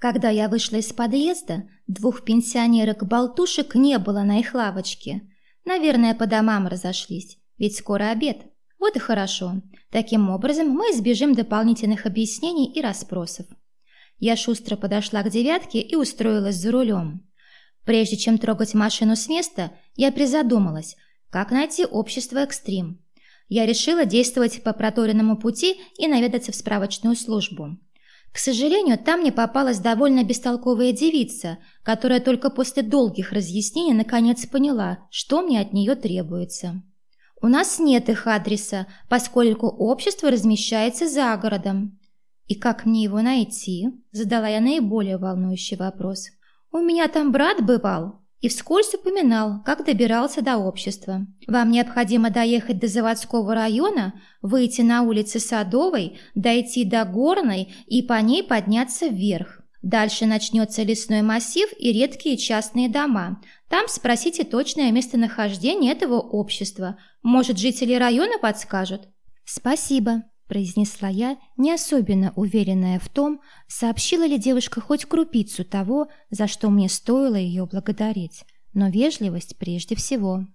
Когда я вышла из подъезда, двух пенсионерок-болтушек не было на их лавочке. Наверное, по домам разошлись, ведь скоро обед. Вот и хорошо. Таким образом, мы избежим дополнительных объяснений и расспросов. Я шустро подошла к девятке и устроилась за рулем. Прежде чем трогать машину с места, я призадумалась, как найти общество «Экстрим». Я решила действовать по проторенному пути и наведаться в справочную службу. К сожалению, там мне попалась довольно бестолковая девица, которая только после долгих разъяснений наконец поняла, что мне от нее требуется. У нас нет их адреса, поскольку общество размещается за городом. И как мне его найти? Задала я наиболее волнующий вопрос. У меня там брат бывал и вскользь упоминал, как добирался до общества. Вам необходимо доехать до заводского района, выйти на улицы Садовой, дойти до Горной и по ней подняться вверх. Дальше начнется лесной массив и редкие частные дома. Там спросите точное местонахождение этого общества. Может, жители района подскажут? Спасибо, произнесла я, не особенно уверенная в том, сообщила ли девушка хоть крупицу того, за что мне стоило ее благодарить. Но вежливость прежде всего.